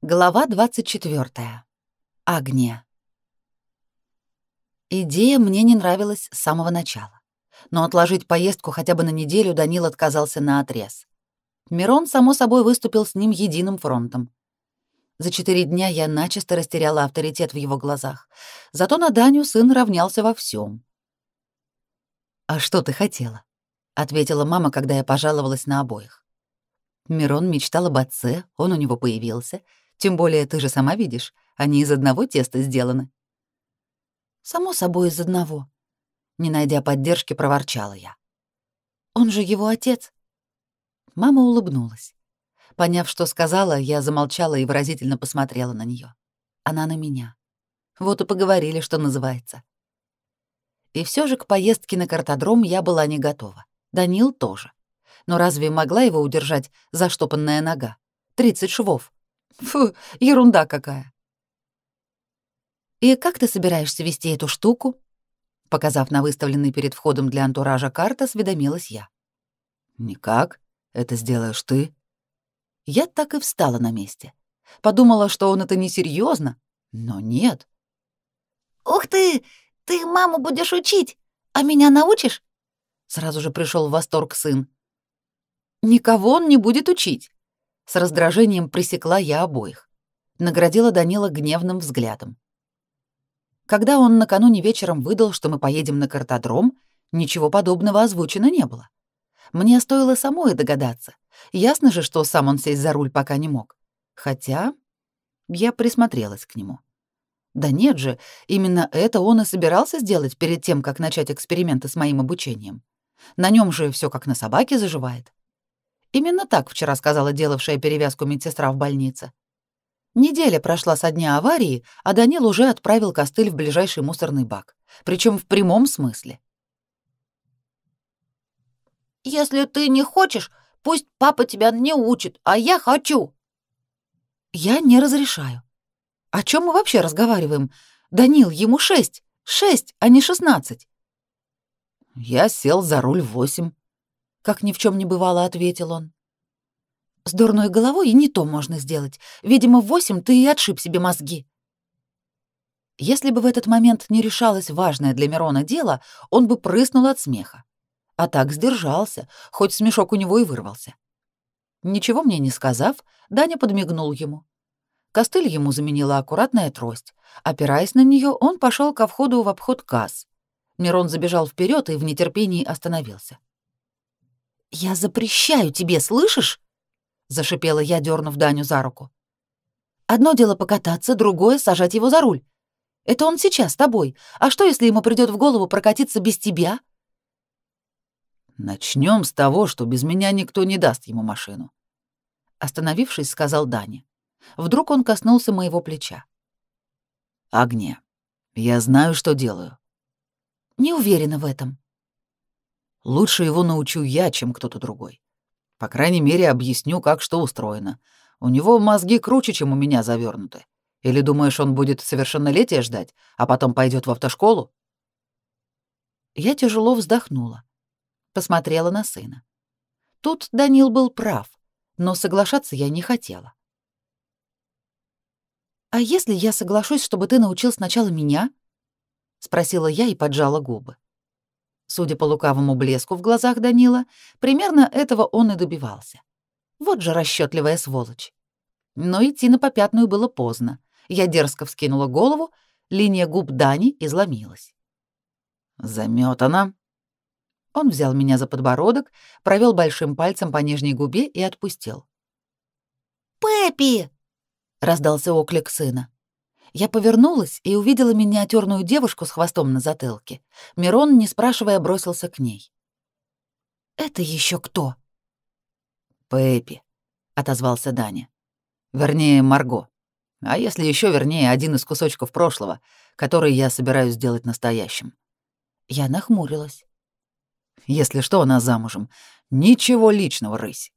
Глава 24. Агния. Идея мне не нравилась с самого начала. Но отложить поездку хотя бы на неделю Данил отказался на отрез. Мирон, само собой, выступил с ним единым фронтом. За четыре дня я начисто растеряла авторитет в его глазах. Зато на Даню сын равнялся во всем. «А что ты хотела?» — ответила мама, когда я пожаловалась на обоих. Мирон мечтал об отце, он у него появился — тем более, ты же сама видишь, они из одного теста сделаны. Само собой, из одного. Не найдя поддержки, проворчала я. Он же его отец. Мама улыбнулась. Поняв, что сказала, я замолчала и выразительно посмотрела на нее. Она на меня. Вот и поговорили, что называется. И все же к поездке на картодром я была не готова. Данил тоже. Но разве могла его удержать заштопанная нога? Тридцать швов. Фу, ерунда какая. «И как ты собираешься вести эту штуку?» Показав на выставленный перед входом для антуража карта, осведомилась я. «Никак. Это сделаешь ты». Я так и встала на месте. Подумала, что он это несерьезно, но нет. «Ух ты! Ты маму будешь учить, а меня научишь?» Сразу же пришел в восторг сын. «Никого он не будет учить. С раздражением пресекла я обоих. Наградила Данила гневным взглядом. Когда он накануне вечером выдал, что мы поедем на картодром, ничего подобного озвучено не было. Мне стоило самой догадаться. Ясно же, что сам он сесть за руль пока не мог. Хотя я присмотрелась к нему. Да нет же, именно это он и собирался сделать перед тем, как начать эксперименты с моим обучением. На нем же все как на собаке заживает. Именно так вчера сказала делавшая перевязку медсестра в больнице. Неделя прошла со дня аварии, а Данил уже отправил костыль в ближайший мусорный бак. Причем в прямом смысле. «Если ты не хочешь, пусть папа тебя не учит, а я хочу». «Я не разрешаю. О чем мы вообще разговариваем? Данил, ему шесть. Шесть, а не шестнадцать». Я сел за руль восемь как ни в чем не бывало, ответил он. С дурной головой и не то можно сделать. Видимо, в восемь ты и отшиб себе мозги. Если бы в этот момент не решалось важное для Мирона дело, он бы прыснул от смеха. А так сдержался, хоть смешок у него и вырвался. Ничего мне не сказав, Даня подмигнул ему. Костыль ему заменила аккуратная трость. Опираясь на нее, он пошел ко входу в обход касс. Мирон забежал вперед и в нетерпении остановился. «Я запрещаю тебе, слышишь?» — зашипела я, дернув Даню за руку. «Одно дело покататься, другое — сажать его за руль. Это он сейчас с тобой. А что, если ему придет в голову прокатиться без тебя?» Начнем с того, что без меня никто не даст ему машину. Остановившись, сказал Даня. Вдруг он коснулся моего плеча. Огня. Я знаю, что делаю. Не уверена в этом. Лучше его научу я, чем кто-то другой. По крайней мере, объясню, как что устроено. У него мозги круче, чем у меня завернуты. Или думаешь, он будет совершеннолетия ждать, а потом пойдет в автошколу? Я тяжело вздохнула. Посмотрела на сына. Тут Данил был прав, но соглашаться я не хотела. «А если я соглашусь, чтобы ты научил сначала меня?» — спросила я и поджала губы. Судя по лукавому блеску в глазах Данила, примерно этого он и добивался. Вот же расчетливая сволочь. Но идти на попятную было поздно. Я дерзко вскинула голову, линия губ Дани изломилась. Заметана. Он взял меня за подбородок, провел большим пальцем по нижней губе и отпустил. «Пеппи!» — раздался оклик сына. Я повернулась и увидела миниатюрную девушку с хвостом на затылке. Мирон, не спрашивая, бросился к ней. «Это еще кто?» «Пеппи», — отозвался Даня. «Вернее, Марго. А если еще вернее, один из кусочков прошлого, который я собираюсь сделать настоящим». Я нахмурилась. «Если что, она замужем. Ничего личного, рысь».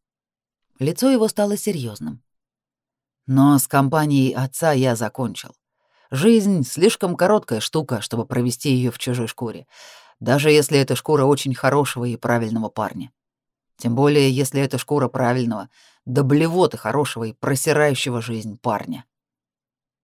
Лицо его стало серьезным. Но с компанией отца я закончил. Жизнь — слишком короткая штука, чтобы провести ее в чужой шкуре, даже если эта шкура очень хорошего и правильного парня. Тем более, если это шкура правильного, до блевоты хорошего и просирающего жизнь парня.